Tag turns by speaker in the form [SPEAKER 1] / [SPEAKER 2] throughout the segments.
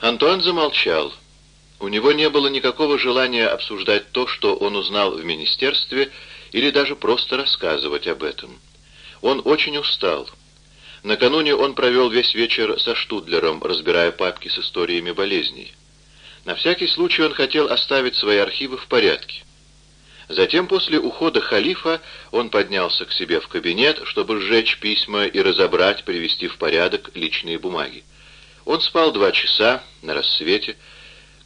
[SPEAKER 1] Антуан замолчал. У него не было никакого желания обсуждать то, что он узнал в министерстве, или даже просто рассказывать об этом. Он очень устал. Накануне он провел весь вечер со Штудлером, разбирая папки с историями болезней. На всякий случай он хотел оставить свои архивы в порядке. Затем, после ухода халифа, он поднялся к себе в кабинет, чтобы сжечь письма и разобрать, привести в порядок личные бумаги. Он спал два часа на рассвете.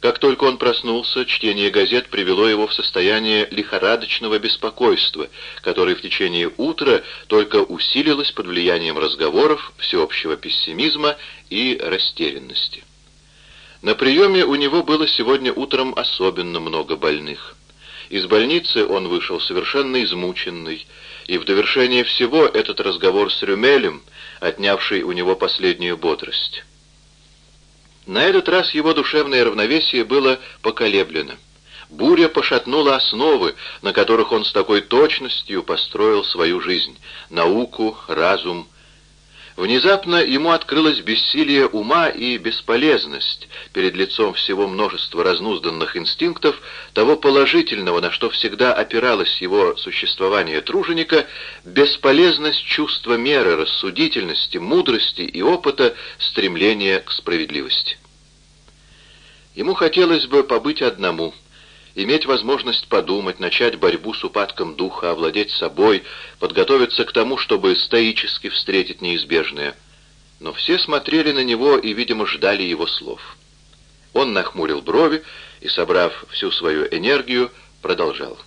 [SPEAKER 1] Как только он проснулся, чтение газет привело его в состояние лихорадочного беспокойства, которое в течение утра только усилилось под влиянием разговоров, всеобщего пессимизма и растерянности. На приеме у него было сегодня утром особенно много больных. Из больницы он вышел совершенно измученный, и в довершение всего этот разговор с Рюмелем, отнявший у него последнюю бодрость. На этот раз его душевное равновесие было поколеблено. Буря пошатнула основы, на которых он с такой точностью построил свою жизнь — науку, разум, Внезапно ему открылось бессилие ума и бесполезность перед лицом всего множества разнузданных инстинктов, того положительного, на что всегда опиралось его существование труженика, бесполезность чувства меры, рассудительности, мудрости и опыта, стремления к справедливости. Ему хотелось бы побыть одному — иметь возможность подумать, начать борьбу с упадком духа, овладеть собой, подготовиться к тому, чтобы стоически встретить неизбежное. Но все смотрели на него и, видимо, ждали его слов. Он нахмурил брови и, собрав всю свою энергию, продолжал.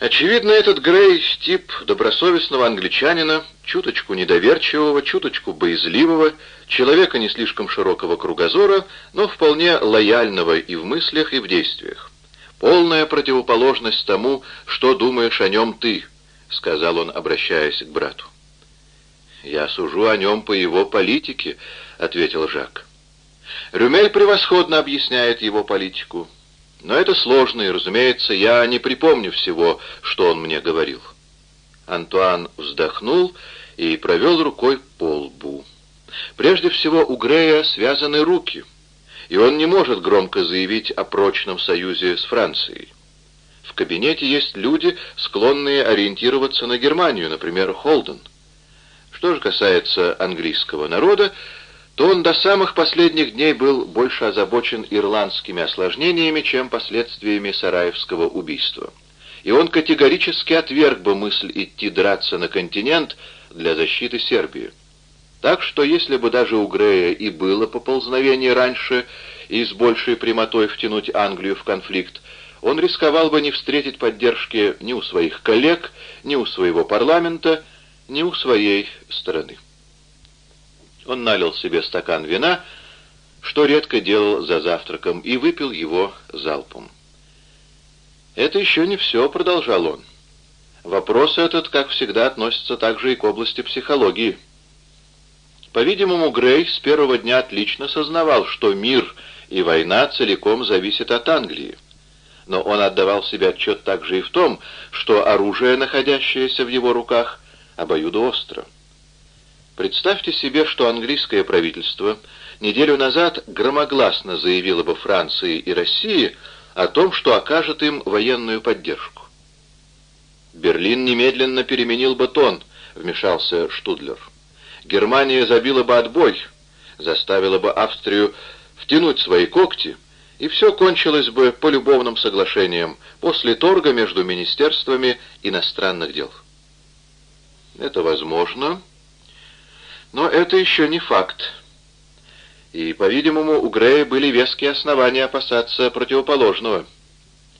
[SPEAKER 1] Очевидно, этот Грей — тип добросовестного англичанина, чуточку недоверчивого, чуточку боязливого, человека не слишком широкого кругозора, но вполне лояльного и в мыслях, и в действиях. Полная противоположность тому, что думаешь о нем ты, — сказал он, обращаясь к брату. «Я сужу о нем по его политике», — ответил Жак. Рюмель превосходно объясняет его политику. Но это сложно, и, разумеется, я не припомню всего, что он мне говорил. Антуан вздохнул и провел рукой по лбу. Прежде всего, у Грея связаны руки, и он не может громко заявить о прочном союзе с Францией. В кабинете есть люди, склонные ориентироваться на Германию, например, Холден. Что же касается английского народа, то он до самых последних дней был больше озабочен ирландскими осложнениями, чем последствиями Сараевского убийства. И он категорически отверг бы мысль идти драться на континент для защиты Сербии. Так что если бы даже у Грея и было поползновение раньше и с большей прямотой втянуть Англию в конфликт, он рисковал бы не встретить поддержки ни у своих коллег, ни у своего парламента, ни у своей страны. Он налил себе стакан вина, что редко делал за завтраком, и выпил его залпом. «Это еще не все», — продолжал он. «Вопрос этот, как всегда, относится также и к области психологии». По-видимому, Грей с первого дня отлично сознавал, что мир и война целиком зависят от Англии. Но он отдавал себе отчет также и в том, что оружие, находящееся в его руках, обоюдоостро. Представьте себе, что английское правительство неделю назад громогласно заявило бы Франции и России о том, что окажет им военную поддержку. Берлин немедленно переменил бы тон, вмешался Штудлер. Германия забила бы отбой, заставила бы Австрию втянуть свои когти, и все кончилось бы полюбовным соглашением после торга между министерствами иностранных дел. Это возможно, но это еще не факт. И, по-видимому, у Грея были веские основания опасаться противоположного.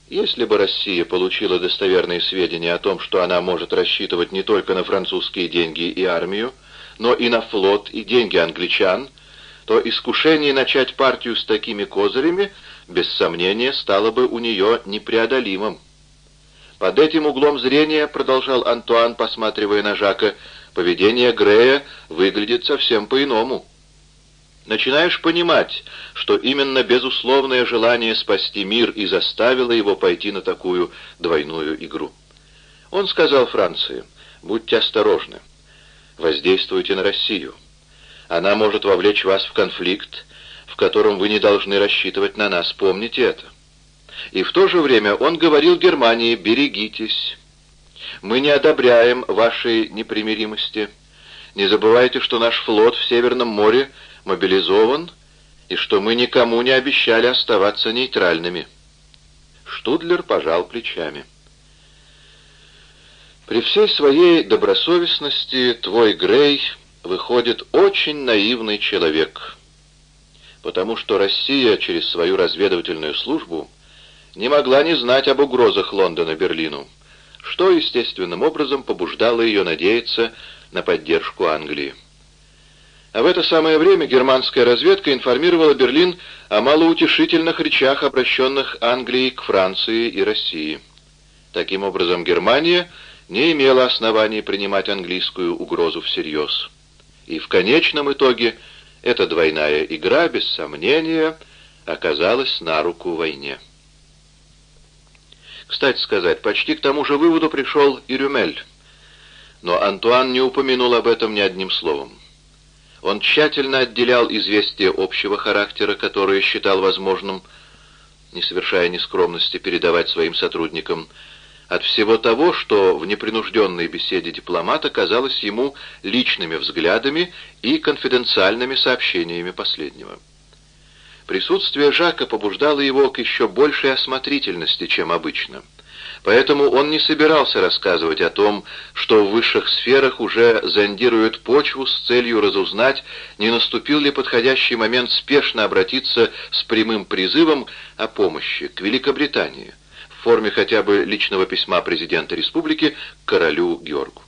[SPEAKER 1] Если бы Россия получила достоверные сведения о том, что она может рассчитывать не только на французские деньги и армию, но и на флот и деньги англичан, то искушение начать партию с такими козырями, без сомнения, стало бы у нее непреодолимым. Под этим углом зрения, продолжал Антуан, посматривая на Жака, поведение Грея выглядит совсем по-иному. Начинаешь понимать, что именно безусловное желание спасти мир и заставило его пойти на такую двойную игру. Он сказал Франции, «Будьте осторожны, воздействуйте на Россию. Она может вовлечь вас в конфликт, котором вы не должны рассчитывать на нас, помните это. И в то же время он говорил Германии «берегитесь». Мы не одобряем вашей непримиримости. Не забывайте, что наш флот в Северном море мобилизован, и что мы никому не обещали оставаться нейтральными. Штудлер пожал плечами. При всей своей добросовестности твой Грей выходит очень наивный человек, потому что Россия через свою разведывательную службу не могла не знать об угрозах Лондона Берлину, что естественным образом побуждало ее надеяться на поддержку Англии. А в это самое время германская разведка информировала Берлин о малоутешительных речах, обращенных Англией к Франции и России. Таким образом, Германия не имела оснований принимать английскую угрозу всерьез. И в конечном итоге эта двойная игра, без сомнения, оказалась на руку войне. Кстати сказать, почти к тому же выводу пришел и Рюмель. Но Антуан не упомянул об этом ни одним словом. Он тщательно отделял известия общего характера, которые считал возможным, не совершая нескромности, передавать своим сотрудникам, от всего того, что в непринужденной беседе дипломата казалось ему личными взглядами и конфиденциальными сообщениями последнего. Присутствие Жака побуждало его к еще большей осмотрительности, чем обычно. Поэтому он не собирался рассказывать о том, что в высших сферах уже зондируют почву с целью разузнать, не наступил ли подходящий момент спешно обратиться с прямым призывом о помощи к Великобритании в форме хотя бы личного письма президента республики королю Георгу.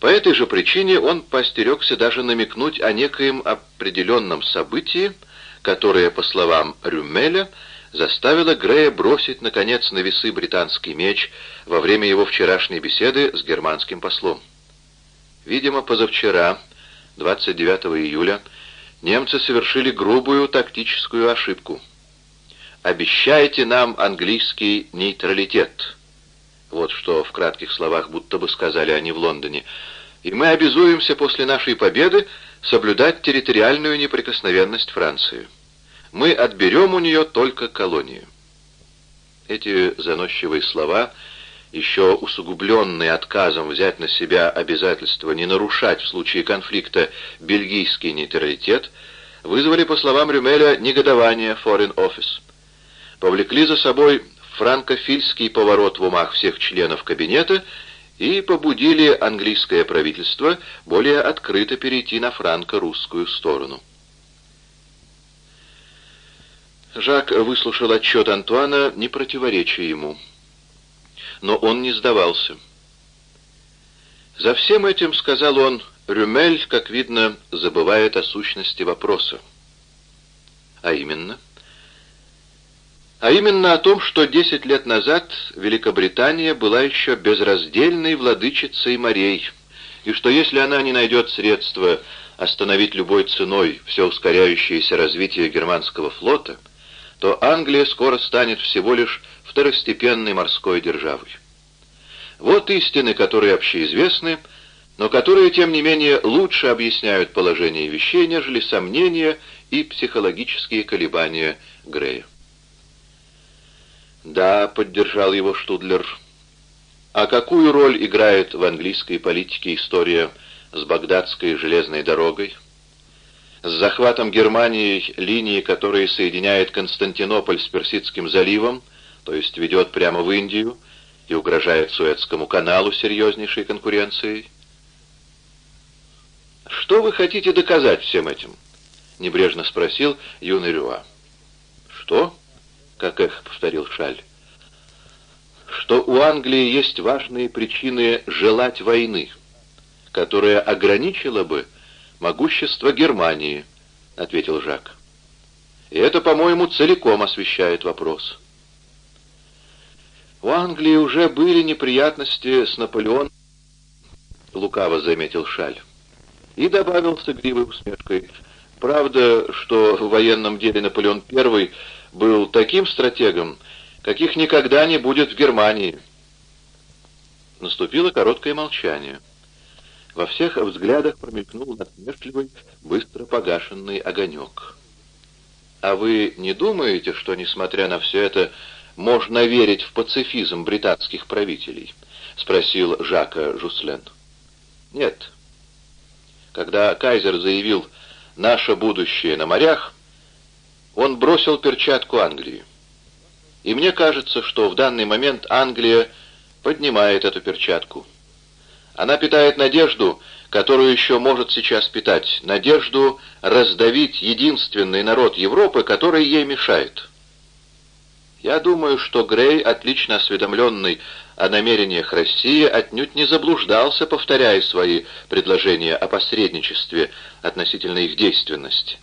[SPEAKER 1] По этой же причине он постерегся даже намекнуть о некоем определенном событии, которое, по словам Рюмеля, заставило Грея бросить, наконец, на весы британский меч во время его вчерашней беседы с германским послом. Видимо, позавчера, 29 июля, немцы совершили грубую тактическую ошибку. «Обещайте нам английский нейтралитет», вот что в кратких словах будто бы сказали они в Лондоне. И мы обязуемся после нашей победы соблюдать территориальную неприкосновенность Франции. Мы отберем у нее только колонию. Эти заносчивые слова, еще усугубленные отказом взять на себя обязательство не нарушать в случае конфликта бельгийский нейтралитет, вызвали, по словам Рюмеля, негодование Foreign Office. Повлекли за собой франкофильский поворот в умах всех членов кабинета и побудили английское правительство более открыто перейти на франко-русскую сторону. Жак выслушал отчет Антуана, не противоречия ему. Но он не сдавался. За всем этим, сказал он, Рюмель, как видно, забывает о сущности вопроса. А именно? А именно о том, что десять лет назад Великобритания была еще безраздельной владычицей морей, и что если она не найдет средства остановить любой ценой все ускоряющееся развитие германского флота, то Англия скоро станет всего лишь второстепенной морской державой. Вот истины, которые общеизвестны, но которые, тем не менее, лучше объясняют положение вещей, нежели сомнения и психологические колебания Грея. «Да», — поддержал его Штудлер. «А какую роль играет в английской политике история с Багдадской железной дорогой?» С захватом Германии линии, которая соединяет Константинополь с Персидским заливом, то есть ведет прямо в Индию и угрожает Суэцкому каналу серьезнейшей конкуренцией. «Что вы хотите доказать всем этим?» — небрежно спросил юный Рюа. «Что?» Как эхо повторил Шаль, что у Англии есть важные причины желать войны, которая ограничила бы могущество Германии, ответил Жак. И это, по-моему, целиком освещает вопрос. У Англии уже были неприятности с Наполеоном, лукаво заметил Шаль. И добавил с усмешкой, правда, что в военном деле Наполеон I был таким стратегом, каких никогда не будет в Германии. Наступило короткое молчание. Во всех взглядах промелькнул насмешливый, быстро погашенный огонек. «А вы не думаете, что, несмотря на все это, можно верить в пацифизм британских правителей?» — спросил Жака Жуслен. «Нет. Когда кайзер заявил «наше будущее на морях», он бросил перчатку Англии. И мне кажется, что в данный момент Англия поднимает эту перчатку. Она питает надежду, которую еще может сейчас питать, надежду раздавить единственный народ Европы, который ей мешает. Я думаю, что Грей, отлично осведомленный о намерениях России, отнюдь не заблуждался, повторяя свои предложения о посредничестве относительно их действенности.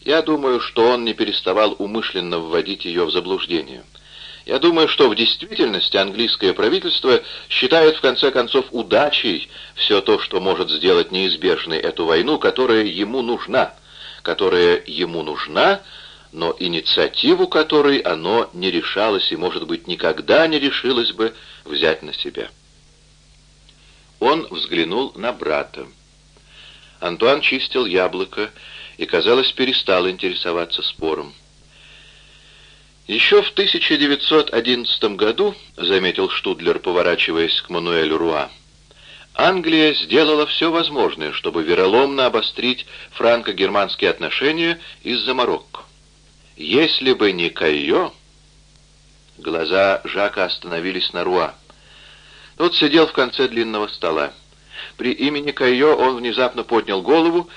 [SPEAKER 1] Я думаю, что он не переставал умышленно вводить ее в заблуждение. Я думаю, что в действительности английское правительство считает в конце концов удачей все то, что может сделать неизбежной эту войну, которая ему нужна, которая ему нужна, но инициативу которой оно не решалось и, может быть, никогда не решилось бы взять на себя. Он взглянул на брата. Антуан чистил яблоко и, казалось, перестал интересоваться спором. Еще в 1911 году, заметил Штудлер, поворачиваясь к Мануэлю Руа, Англия сделала все возможное, чтобы вероломно обострить франко-германские отношения из-за Марокко. Если бы не Кайо... Глаза Жака остановились на Руа. Тот сидел в конце длинного стола. При имени Кайо он внезапно поднял голову,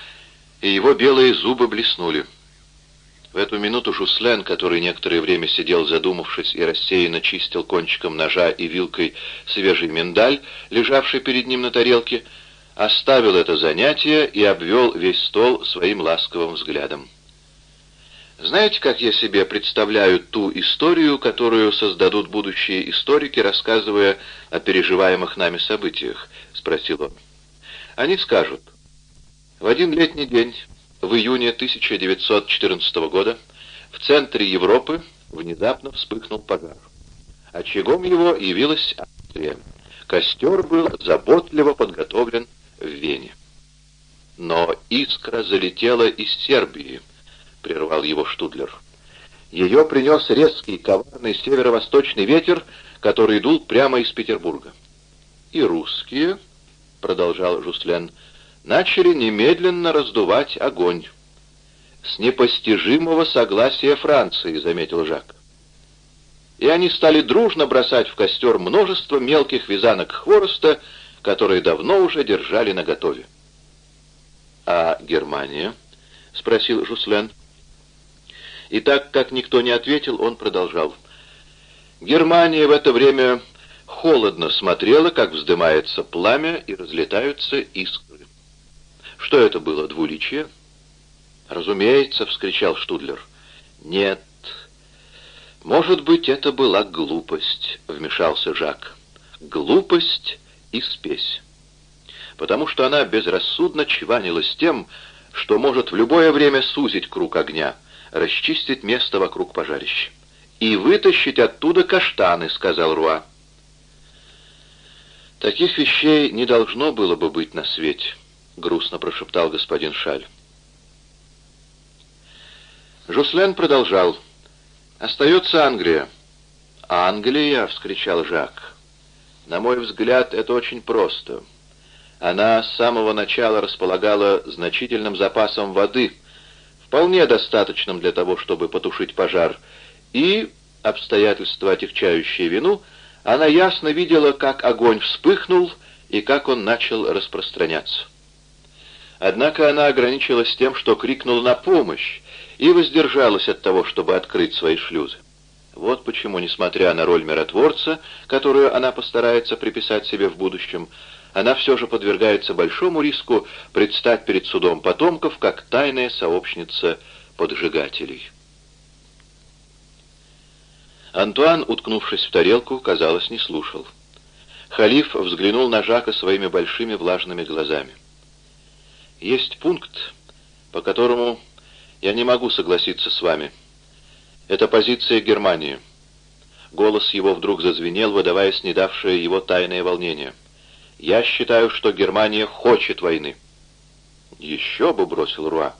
[SPEAKER 1] и его белые зубы блеснули. В эту минуту Жуслен, который некоторое время сидел задумавшись и рассеянно чистил кончиком ножа и вилкой свежий миндаль, лежавший перед ним на тарелке, оставил это занятие и обвел весь стол своим ласковым взглядом. Знаете, как я себе представляю ту историю, которую создадут будущие историки, рассказывая о переживаемых нами событиях? — спросил он. Они скажут, в один летний день в июне 1914 года в центре Европы внезапно вспыхнул пожар. Очагом его явилась Австрия. Костер был заботливо подготовлен в Вене. Но искра залетела из Сербии, прервал его Штудлер. Ее принес резкий, коварный северо-восточный ветер, который дул прямо из Петербурга. И русские, продолжал Жуслен, — начали немедленно раздувать огонь. «С непостижимого согласия Франции», — заметил Жак. И они стали дружно бросать в костер множество мелких вязанок хвороста, которые давно уже держали наготове. «А Германия?» — спросил Жуслен. И так как никто не ответил, он продолжал. Германия в это время холодно смотрела, как вздымается пламя и разлетаются искры. Что это было, двуличие? Разумеется, вскричал Штудлер. Нет. Может быть, это была глупость, вмешался Жак. Глупость и спесь. Потому что она безрассудно чванилась тем, что может в любое время сузить круг огня, расчистить место вокруг пожарища. «И вытащить оттуда каштаны», — сказал Руа. Таких вещей не должно было бы быть на свете. — грустно прошептал господин Шаль. Жуслен продолжал. «Остается Англия». «Англия!» — вскричал Жак. «На мой взгляд, это очень просто. Она с самого начала располагала значительным запасом воды, вполне достаточным для того, чтобы потушить пожар, и, обстоятельства, отягчающие вину, она ясно видела, как огонь вспыхнул и как он начал распространяться. Однако она ограничилась тем, что крикнула на помощь и воздержалась от того, чтобы открыть свои шлюзы. Вот почему, несмотря на роль миротворца, которую она постарается приписать себе в будущем, она все же подвергается большому риску предстать перед судом потомков как тайная сообщница поджигателей. Антуан, уткнувшись в тарелку, казалось, не слушал. Халиф взглянул на Жака своими большими влажными глазами. Есть пункт, по которому я не могу согласиться с вами. Это позиция Германии. Голос его вдруг зазвенел, выдавая снедавшее его тайное волнение. Я считаю, что Германия хочет войны». «Еще бы», — бросил Руа.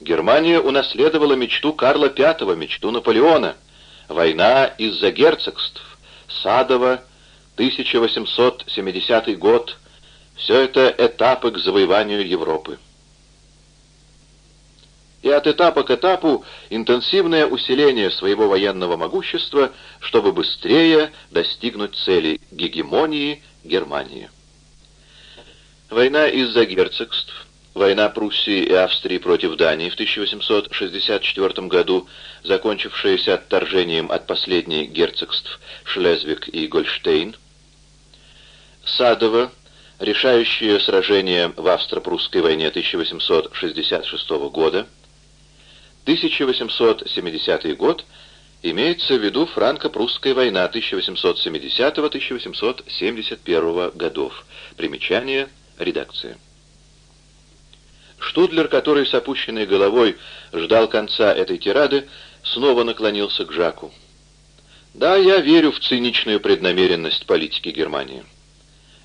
[SPEAKER 1] Германия унаследовала мечту Карла V, мечту Наполеона. Война из-за герцогств. Садово, 1870 год. Все это этапы к завоеванию Европы. И от этапа к этапу интенсивное усиление своего военного могущества, чтобы быстрее достигнуть цели гегемонии Германии. Война из-за герцогств Война Пруссии и Австрии против Дании в 1864 году, закончившаяся отторжением от последних герцогств Шлезвиг и Гольштейн. Садово, решающее сражение в австро-прусской войне 1866 года. 1870 год имеется в виду франко-прусская война 1870-1871 годов. Примечание редакции. Штудлер, который с опущенной головой ждал конца этой тирады, снова наклонился к Жаку. «Да, я верю в циничную преднамеренность политики Германии.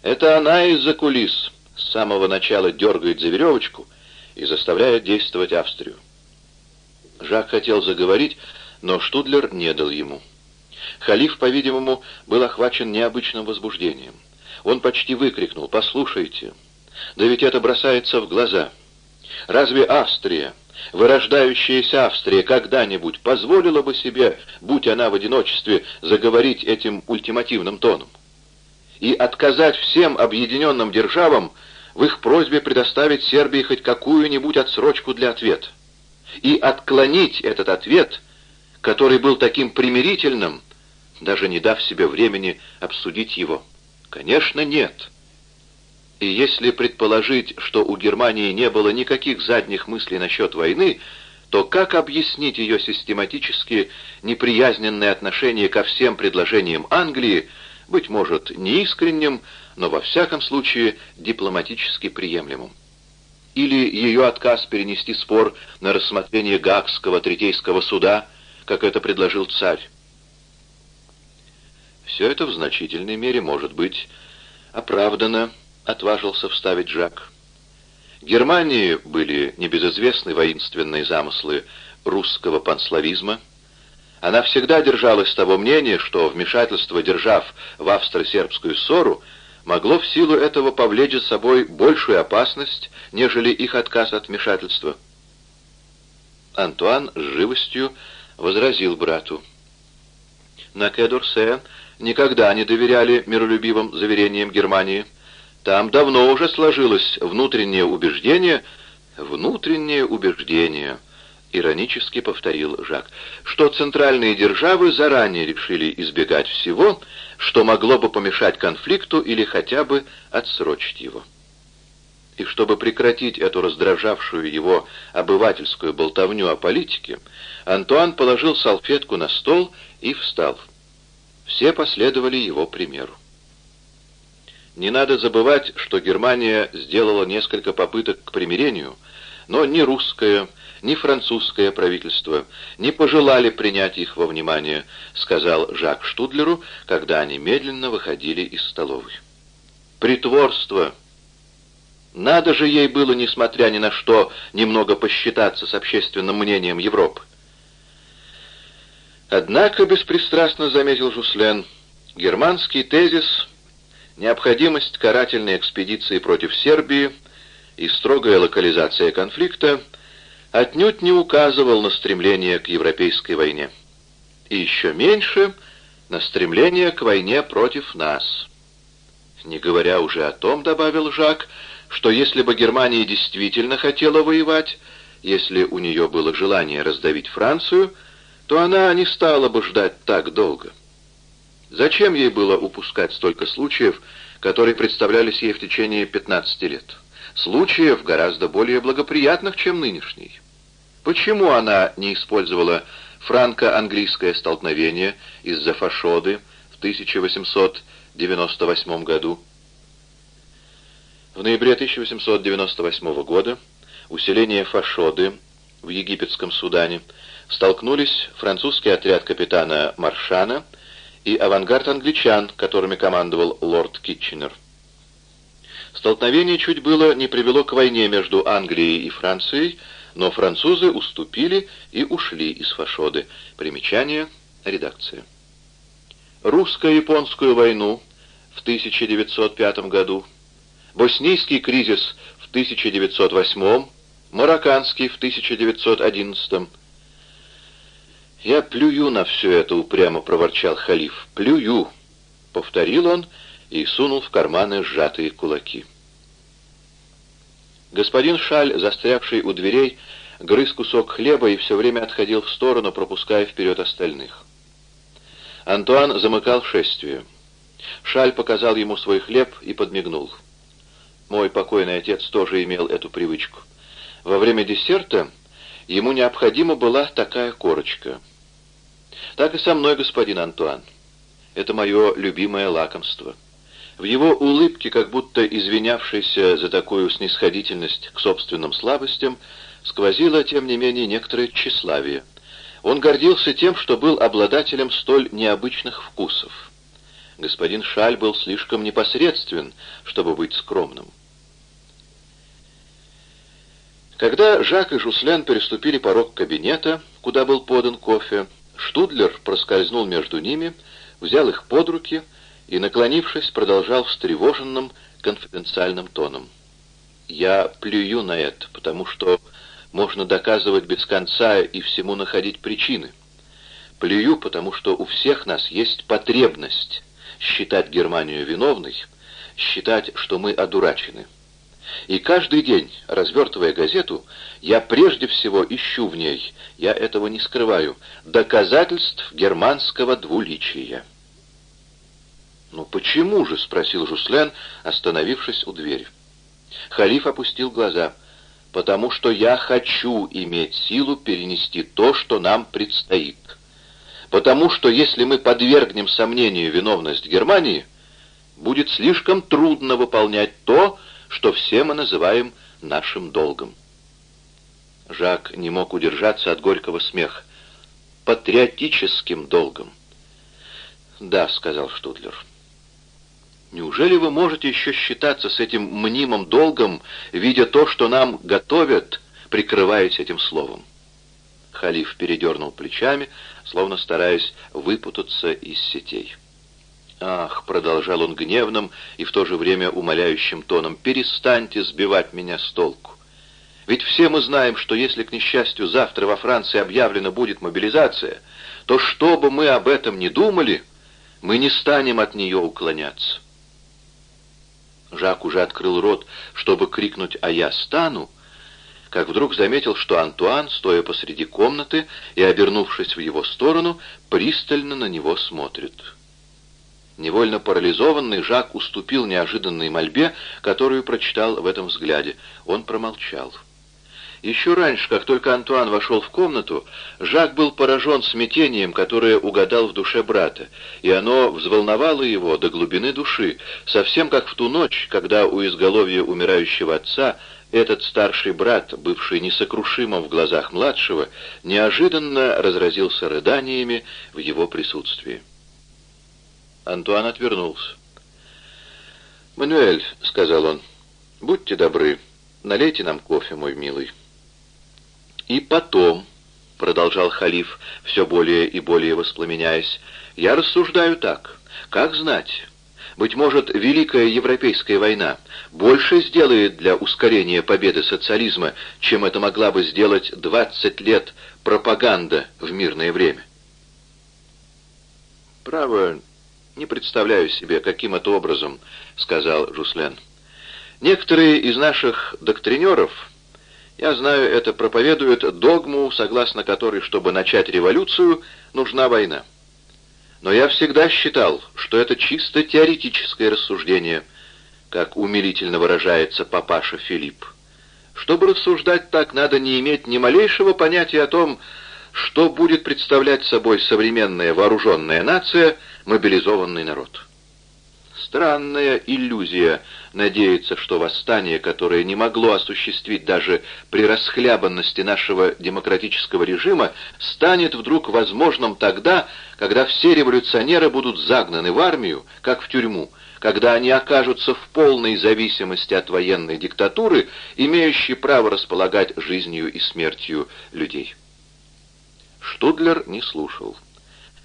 [SPEAKER 1] Это она из-за кулис с самого начала дергает за веревочку и заставляет действовать Австрию». Жак хотел заговорить, но Штудлер не дал ему. Халиф, по-видимому, был охвачен необычным возбуждением. Он почти выкрикнул «Послушайте, да ведь это бросается в глаза». Разве Австрия, вырождающаяся Австрия, когда-нибудь позволила бы себе, будь она в одиночестве, заговорить этим ультимативным тоном? И отказать всем объединенным державам в их просьбе предоставить Сербии хоть какую-нибудь отсрочку для ответа? И отклонить этот ответ, который был таким примирительным, даже не дав себе времени обсудить его? Конечно, нет. И если предположить, что у Германии не было никаких задних мыслей насчет войны, то как объяснить ее систематически неприязненное отношение ко всем предложениям Англии, быть может, неискренним, но во всяком случае дипломатически приемлемым? Или ее отказ перенести спор на рассмотрение Гаагского Третейского суда, как это предложил царь? Все это в значительной мере может быть оправдано — отважился вставить Жак. Германии были небезызвестны воинственные замыслы русского панславизма. Она всегда держалась того мнения, что вмешательство держав в австро-сербскую ссору могло в силу этого повлечь за собой большую опасность, нежели их отказ от вмешательства. Антуан с живостью возразил брату. На Кедурсе никогда не доверяли миролюбивым заверениям Германии — там давно уже сложилось внутреннее убеждение, внутреннее убеждение, иронически повторил Жак, что центральные державы заранее решили избегать всего, что могло бы помешать конфликту или хотя бы отсрочить его. И чтобы прекратить эту раздражавшую его обывательскую болтовню о политике, Антуан положил салфетку на стол и встал. Все последовали его примеру. Не надо забывать, что Германия сделала несколько попыток к примирению, но ни русское, ни французское правительство не пожелали принять их во внимание, сказал Жак Штудлеру, когда они медленно выходили из столовой. Притворство! Надо же ей было, несмотря ни на что, немного посчитаться с общественным мнением Европы. Однако, беспристрастно заметил Жуслен, германский тезис необходимость карательной экспедиции против Сербии и строгая локализация конфликта отнюдь не указывал на стремление к европейской войне. И еще меньше на стремление к войне против нас. Не говоря уже о том, добавил Жак, что если бы Германия действительно хотела воевать, если у нее было желание раздавить Францию, то она не стала бы ждать так долго. Зачем ей было упускать столько случаев, которые представлялись ей в течение 15 лет? Случаев гораздо более благоприятных, чем нынешний. Почему она не использовала франко-английское столкновение из-за фашоды в 1898 году? В ноябре 1898 года усиление фашоды в египетском Судане столкнулись французский отряд капитана Маршана и авангард англичан, которыми командовал лорд Китченер. Столкновение чуть было не привело к войне между Англией и Францией, но французы уступили и ушли из Фашоды. Примечание редакции. Русско-японскую войну в 1905 году, боснийский кризис в 1908, марокканский в 1911. «Я плюю на все это», — упрямо проворчал халиф. «Плюю», — повторил он и сунул в карманы сжатые кулаки. Господин Шаль, застрявший у дверей, грыз кусок хлеба и все время отходил в сторону, пропуская вперед остальных. Антуан замыкал шествие. Шаль показал ему свой хлеб и подмигнул. Мой покойный отец тоже имел эту привычку. Во время десерта ему необходима была такая корочка. Так и со мной, господин Антуан. Это мое любимое лакомство. В его улыбке, как будто извинявшейся за такую снисходительность к собственным слабостям, сквозило, тем не менее, некоторое тщеславие. Он гордился тем, что был обладателем столь необычных вкусов. Господин Шаль был слишком непосредствен, чтобы быть скромным. Когда Жак и Жуслен переступили порог кабинета, куда был подан кофе, Штудлер проскользнул между ними, взял их под руки и, наклонившись, продолжал встревоженным конфиденциальным тоном. «Я плюю на это, потому что можно доказывать без конца и всему находить причины. Плюю, потому что у всех нас есть потребность считать Германию виновной, считать, что мы одурачены. И каждый день, развертывая газету, я прежде всего ищу в ней, я этого не скрываю, доказательств германского двуличия. «Ну почему же?» — спросил Жуслен, остановившись у двери. Халиф опустил глаза. «Потому что я хочу иметь силу перенести то, что нам предстоит. Потому что если мы подвергнем сомнению виновность Германии, будет слишком трудно выполнять то, что все мы называем нашим долгом». Жак не мог удержаться от горького смеха. «Патриотическим долгом». «Да», — сказал Штудлер. Неужели вы можете еще считаться с этим мнимым долгом, видя то, что нам готовят, прикрываясь этим словом? Халиф передернул плечами, словно стараясь выпутаться из сетей. «Ах!» — продолжал он гневным и в то же время умоляющим тоном, «перестаньте сбивать меня с толку. Ведь все мы знаем, что если, к несчастью, завтра во Франции объявлена будет мобилизация, то что бы мы об этом ни думали, мы не станем от нее уклоняться». Жак уже открыл рот, чтобы крикнуть «А я стану!», как вдруг заметил, что Антуан, стоя посреди комнаты и обернувшись в его сторону, пристально на него смотрит. Невольно парализованный, Жак уступил неожиданной мольбе, которую прочитал в этом взгляде. Он промолчал. Еще раньше, как только Антуан вошел в комнату, Жак был поражен смятением, которое угадал в душе брата, и оно взволновало его до глубины души, совсем как в ту ночь, когда у изголовья умирающего отца этот старший брат, бывший несокрушимым в глазах младшего, неожиданно разразился рыданиями в его присутствии. Антуан отвернулся. «Мануэль», — сказал он, — «будьте добры, налейте нам кофе, мой милый». «И потом», — продолжал халиф, все более и более воспламеняясь, — «я рассуждаю так. Как знать? Быть может, Великая Европейская война больше сделает для ускорения победы социализма, чем это могла бы сделать 20 лет пропаганда в мирное время». «Право, не представляю себе, каким это образом», — сказал Жуслен. «Некоторые из наших доктринеров я знаю, это проповедует догму, согласно которой, чтобы начать революцию, нужна война. Но я всегда считал, что это чисто теоретическое рассуждение, как умилительно выражается папаша Филипп. Чтобы рассуждать так, надо не иметь ни малейшего понятия о том, что будет представлять собой современная вооруженная нация, мобилизованный народ. Странная иллюзия надеяться, что восстание, которое не могло осуществить даже при расхлябанности нашего демократического режима, станет вдруг возможным тогда, когда все революционеры будут загнаны в армию, как в тюрьму, когда они окажутся в полной зависимости от военной диктатуры, имеющей право располагать жизнью и смертью людей. Штудлер не слушал.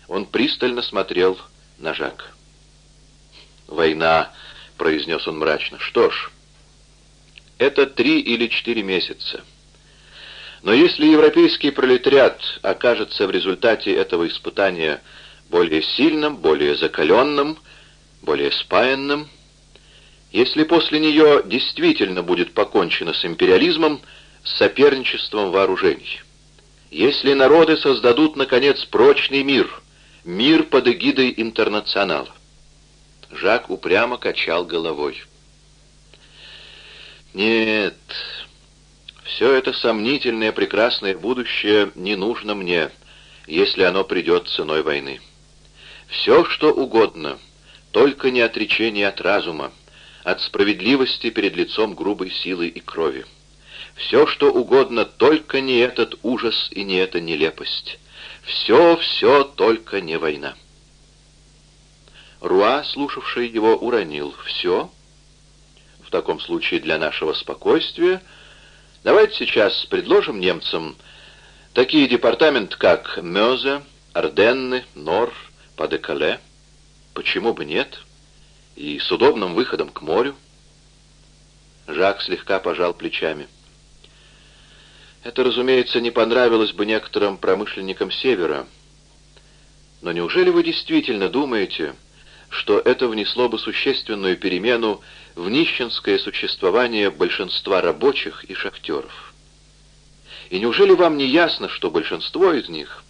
[SPEAKER 1] Он пристально смотрел на Жак. «Война», — произнес он мрачно. «Что ж, это три или четыре месяца. Но если европейский пролетариат окажется в результате этого испытания более сильным, более закаленным, более спаянным, если после нее действительно будет покончено с империализмом, с соперничеством вооружений, если народы создадут, наконец, прочный мир, мир под эгидой интернационала. Жак упрямо качал головой. Нет, все это сомнительное прекрасное будущее не нужно мне, если оно придет ценой войны. Все, что угодно, только не отречение от разума, от справедливости перед лицом грубой силы и крови. Все, что угодно, только не этот ужас и не эта нелепость. Все, все, только не война. Руа, слушавший его, уронил. «Все? В таком случае для нашего спокойствия давайте сейчас предложим немцам такие департаменты, как Мёзе, Арденны, Нор, Падекале. Почему бы нет? И с удобным выходом к морю». Жак слегка пожал плечами. Это, разумеется, не понравилось бы некоторым промышленникам Севера. Но неужели вы действительно думаете, что это внесло бы существенную перемену в нищенское существование большинства рабочих и шахтеров? И неужели вам не ясно, что большинство из них,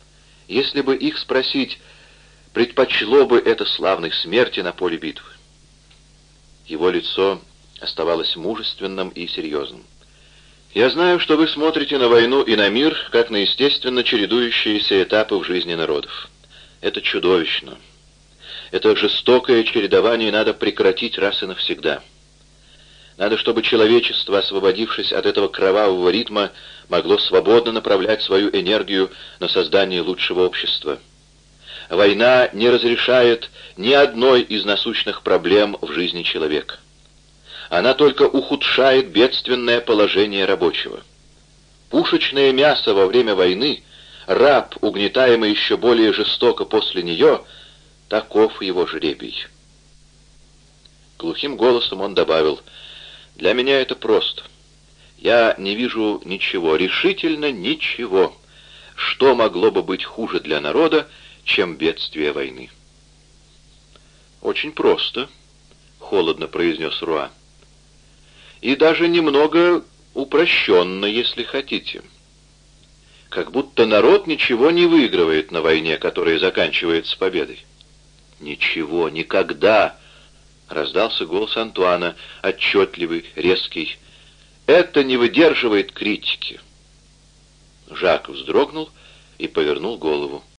[SPEAKER 1] если бы их спросить, предпочло бы это славной смерти на поле битвы? Его лицо оставалось мужественным и серьезным. Я знаю, что вы смотрите на войну и на мир, как на естественно чередующиеся этапы в жизни народов. Это чудовищно. Это жестокое чередование надо прекратить раз и навсегда. Надо, чтобы человечество, освободившись от этого кровавого ритма, могло свободно направлять свою энергию на создание лучшего общества. Война не разрешает ни одной из насущных проблем в жизни человека она только ухудшает бедственное положение рабочего. Пушечное мясо во время войны, раб, угнетаемый еще более жестоко после нее, таков его жребий. Глухим голосом он добавил, «Для меня это просто. Я не вижу ничего, решительно ничего, что могло бы быть хуже для народа, чем бедствие войны». «Очень просто», — холодно произнес Руа и даже немного упрощенно, если хотите. Как будто народ ничего не выигрывает на войне, которая заканчивается победой. «Ничего, никогда!» — раздался голос Антуана, отчетливый, резкий. «Это не выдерживает критики». Жак вздрогнул и повернул голову.